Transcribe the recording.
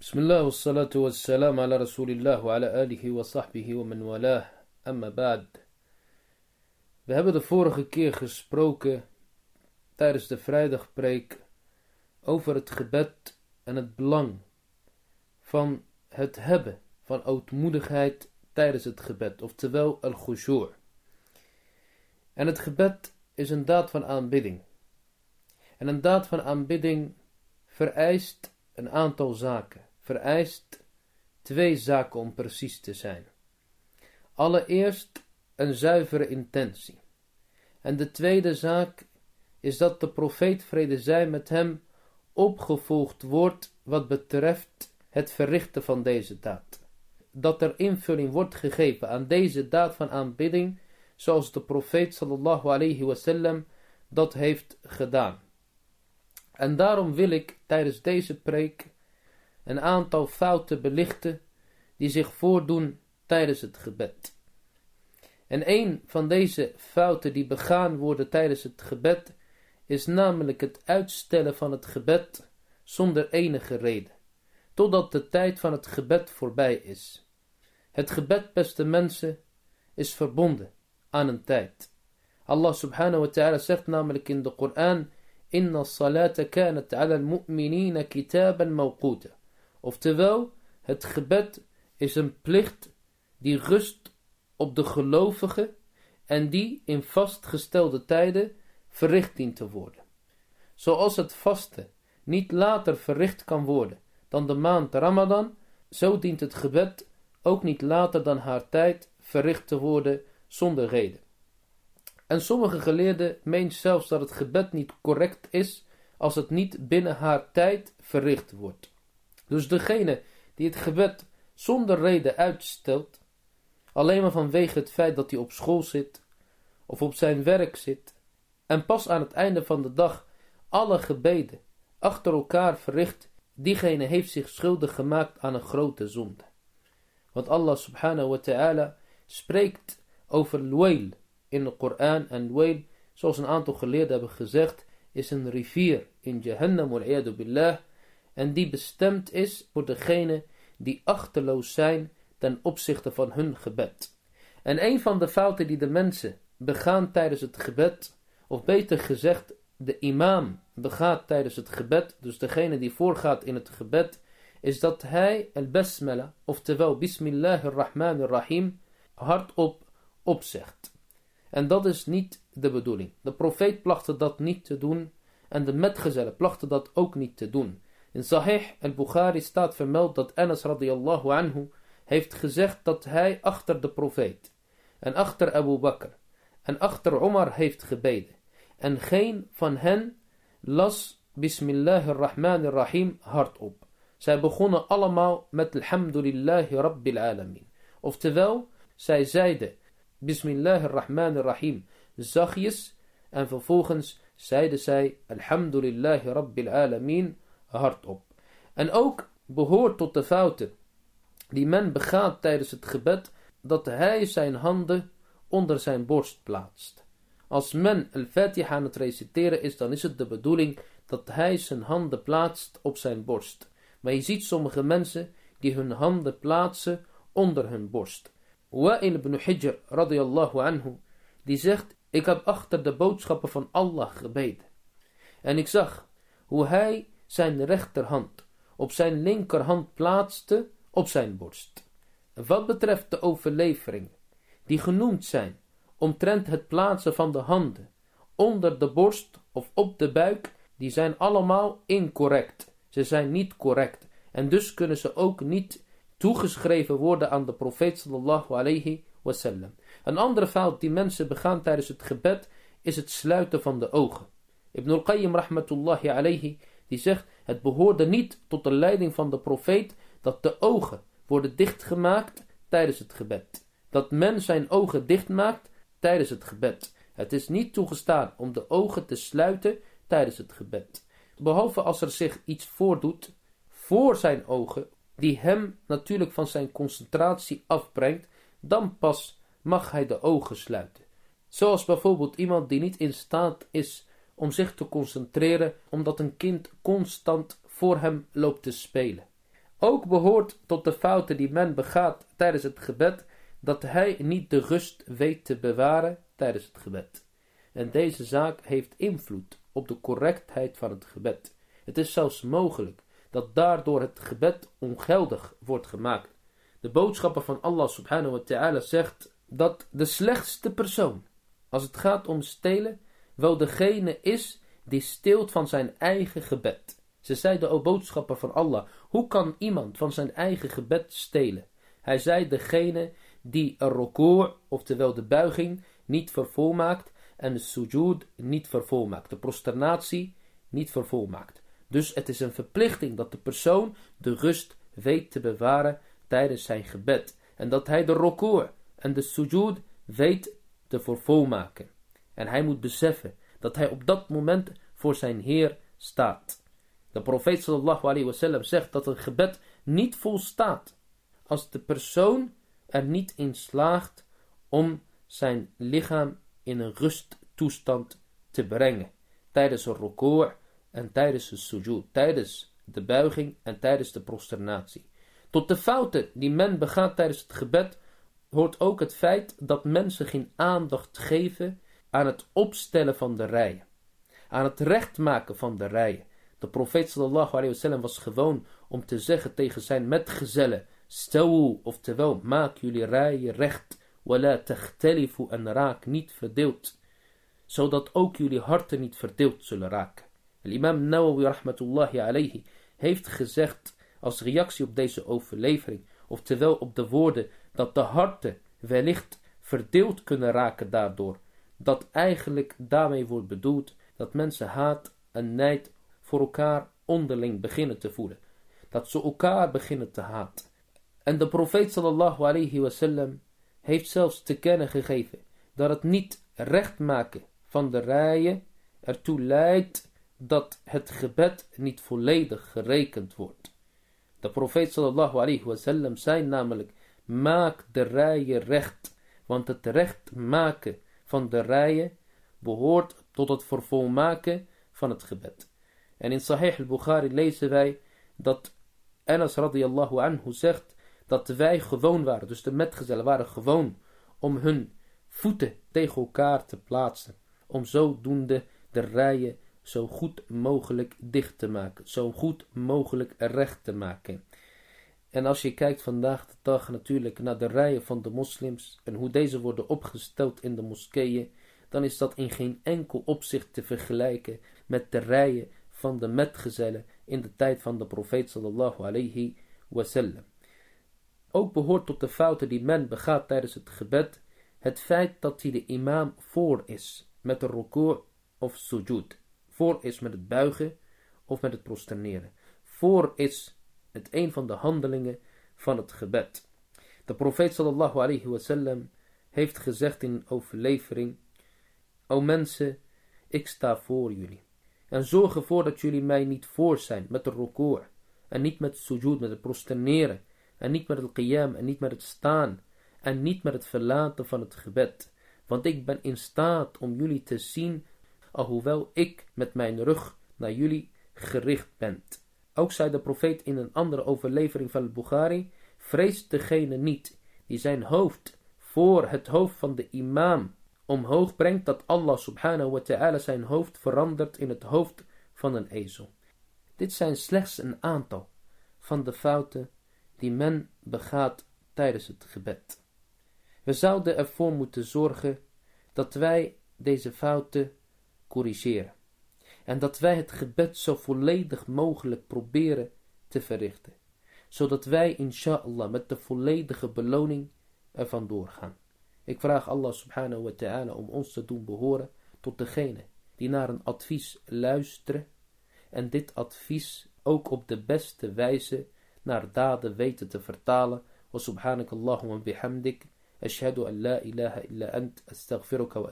بسم الله والصلاة والسلام على رسول الله وعلى آله وصحبه ومن والاه أما بعد We hebben de vorige keer gesproken tijdens de vrijdagpreek over het gebed en het belang van het hebben van ootmoedigheid tijdens het gebed, oftewel al-khushu'. En het gebed is een daad van aanbidding. En een daad van aanbidding vereist een aantal zaken. Vereist twee zaken om precies te zijn. Allereerst een zuivere intentie. En de tweede zaak is dat de profeet vrede zij met hem opgevolgd wordt wat betreft het verrichten van deze daad. Dat er invulling wordt gegeven aan deze daad van aanbidding, zoals de profeet sallallahu alayhi wasallam dat heeft gedaan. En daarom wil ik tijdens deze preek een aantal fouten belichten die zich voordoen tijdens het gebed. En een van deze fouten die begaan worden tijdens het gebed is namelijk het uitstellen van het gebed zonder enige reden, totdat de tijd van het gebed voorbij is. Het gebed, beste mensen, is verbonden aan een tijd. Allah subhanahu wa ta'ala zegt namelijk in de Koran, Inna salata kanat ala al-mu'minina kitaban mawquta. Oftewel, het gebed is een plicht die rust op de gelovigen en die in vastgestelde tijden verricht dient te worden. Zoals het vasten niet later verricht kan worden dan de maand Ramadan, zo dient het gebed ook niet later dan haar tijd verricht te worden zonder reden. En sommige geleerden meenen zelfs dat het gebed niet correct is als het niet binnen haar tijd verricht wordt. Dus degene die het gebed zonder reden uitstelt, alleen maar vanwege het feit dat hij op school zit of op zijn werk zit en pas aan het einde van de dag alle gebeden achter elkaar verricht, diegene heeft zich schuldig gemaakt aan een grote zonde. Want Allah subhanahu wa ta'ala spreekt over Luwail in de Koran en Luwail, zoals een aantal geleerden hebben gezegd, is een rivier in Jahannam billah en die bestemd is voor degene die achterloos zijn ten opzichte van hun gebed. En een van de fouten die de mensen begaan tijdens het gebed, of beter gezegd, de imam begaat tijdens het gebed, dus degene die voorgaat in het gebed, is dat hij al-basmala, oftewel bismillahirrahmanirrahim, hardop opzegt. En dat is niet de bedoeling. De profeet plachtte dat niet te doen en de metgezellen plachten dat ook niet te doen. In Sahih al-Bukhari staat vermeld dat Anas radiyallahu anhu heeft gezegd dat hij achter de profeet en achter Abu Bakr en achter Omar heeft gebeden. En geen van hen las Bismillahirrahmanirrahim hardop. Zij begonnen allemaal met Alhamdulillahi Rabbil Alamin. Oftewel, zij zeiden Bismillahirrahmanirrahim zachtjes en vervolgens zeiden zij Alhamdulillahi Rabbil Alamin hardop. En ook behoort tot de fouten die men begaat tijdens het gebed, dat hij zijn handen onder zijn borst plaatst. Als men al-Fatiha aan het reciteren is, dan is het de bedoeling dat hij zijn handen plaatst op zijn borst. Maar je ziet sommige mensen die hun handen plaatsen onder hun borst. Wa'il ibn Hijr radiyallahu anhu, die zegt, ik heb achter de boodschappen van Allah gebeden. En ik zag hoe hij zijn rechterhand op zijn linkerhand plaatste op zijn borst. Wat betreft de overleveringen die genoemd zijn omtrent het plaatsen van de handen onder de borst of op de buik, die zijn allemaal incorrect. Ze zijn niet correct en dus kunnen ze ook niet toegeschreven worden aan de profeet sallallahu alayhi wasallam. Een andere fout die mensen begaan tijdens het gebed is het sluiten van de ogen. Ibn al-Qayyim rahmatullahi alayhi die zegt het behoorde niet tot de leiding van de profeet dat de ogen worden dichtgemaakt tijdens het gebed. Dat men zijn ogen dichtmaakt tijdens het gebed. Het is niet toegestaan om de ogen te sluiten tijdens het gebed. Behalve als er zich iets voordoet voor zijn ogen, die hem natuurlijk van zijn concentratie afbrengt, dan pas mag hij de ogen sluiten. Zoals bijvoorbeeld iemand die niet in staat is om zich te concentreren omdat een kind constant voor hem loopt te spelen. Ook behoort tot de fouten die men begaat tijdens het gebed, dat hij niet de rust weet te bewaren tijdens het gebed. En deze zaak heeft invloed op de correctheid van het gebed. Het is zelfs mogelijk dat daardoor het gebed ongeldig wordt gemaakt. De boodschapper van Allah subhanahu wa ta'ala zegt dat de slechtste persoon, als het gaat om stelen, wel degene is die steelt van zijn eigen gebed. Ze zeiden, o boodschapper van Allah, hoe kan iemand van zijn eigen gebed stelen? Hij zei, degene die een record, oftewel de buiging, niet vervolmaakt en de sujud niet vervolmaakt, de prosternatie niet vervolmaakt. Dus het is een verplichting dat de persoon de rust weet te bewaren tijdens zijn gebed. En dat hij de record en de sujud weet te vervolmaken. En hij moet beseffen dat hij op dat moment voor zijn Heer staat. De profeet sallallahu alayhi wasallam zegt dat een gebed niet volstaat als de persoon er niet in slaagt om zijn lichaam in een rusttoestand te brengen. Tijdens een record en tijdens de sujud, tijdens de buiging en tijdens de prosternatie. Tot de fouten die men begaat tijdens het gebed hoort ook het feit dat mensen geen aandacht geven aan het opstellen van de rijen. Aan het recht maken van de rijen. De profeet sallallahu alayhi wasallam was gewoon om te zeggen tegen zijn metgezellen, stel oftewel maak jullie rijen recht, wala takhtalifu en raak niet verdeeld, zodat ook jullie harten niet verdeeld zullen raken. Imam Nawawi rahmatullahi alayhi heeft gezegd als reactie op deze overlevering, oftewel op de woorden dat de harten wellicht verdeeld kunnen raken daardoor, dat eigenlijk daarmee wordt bedoeld dat mensen haat en nijd voor elkaar onderling beginnen te voelen. Dat ze elkaar beginnen te haat. En de profeet sallallahu alayhi wasallam heeft zelfs te kennen gegeven dat het niet recht maken van de rijen ertoe leidt dat het gebed niet volledig gerekend wordt. De profeet sallallahu alayhi wasallam zei namelijk, maak de rijen recht, want het recht maken van de rijen behoort tot het vervolmaken van het gebed. En in Sahih al-Bukhari lezen wij dat Anas radiyallahu anhu zegt dat wij gewoon waren, dus de metgezellen waren gewoon om hun voeten tegen elkaar te plaatsen, om zodoende de rijen zo goed mogelijk dicht te maken, zo goed mogelijk recht te maken. En als je kijkt vandaag de dag natuurlijk naar de rijen van de moslims en hoe deze worden opgesteld in de moskeeën, dan is dat in geen enkel opzicht te vergelijken met de rijen van de metgezellen in de tijd van de profeet sallallahu alayhi wasallam. Ook behoort tot de fouten die men begaat tijdens het gebed het feit dat hij de imam voor is met de ruku' of sujud. Voor is met het buigen of met het prosterneren. Voor is het een van de handelingen van het gebed. De profeet sallallahu alayhi wasallam heeft gezegd in overlevering O mensen, ik sta voor jullie. En zorg ervoor dat jullie mij niet voor zijn met de rukur. En niet met sujud, met het prosterneren. En niet met het qiyam, en niet met het staan. En niet met het verlaten van het gebed. Want ik ben in staat om jullie te zien, alhoewel ik met mijn rug naar jullie gericht ben. Ook zei de profeet in een andere overlevering van al-Bukhari, vrees degene niet die zijn hoofd voor het hoofd van de imam omhoog brengt dat Allah subhanahu wa ta'ala zijn hoofd verandert in het hoofd van een ezel. Dit zijn slechts een aantal van de fouten die men begaat tijdens het gebed. We zouden ervoor moeten zorgen dat wij deze fouten corrigeren. En dat wij het gebed zo volledig mogelijk proberen te verrichten. Zodat wij inshallah met de volledige beloning ervan doorgaan. Ik vraag Allah subhanahu wa ta'ala om ons te doen behoren tot degene die naar een advies luisteren en dit advies ook op de beste wijze naar daden weten te vertalen. Wa bihamdik. Ashhadu an la ilaha illa ant astaghfiruka.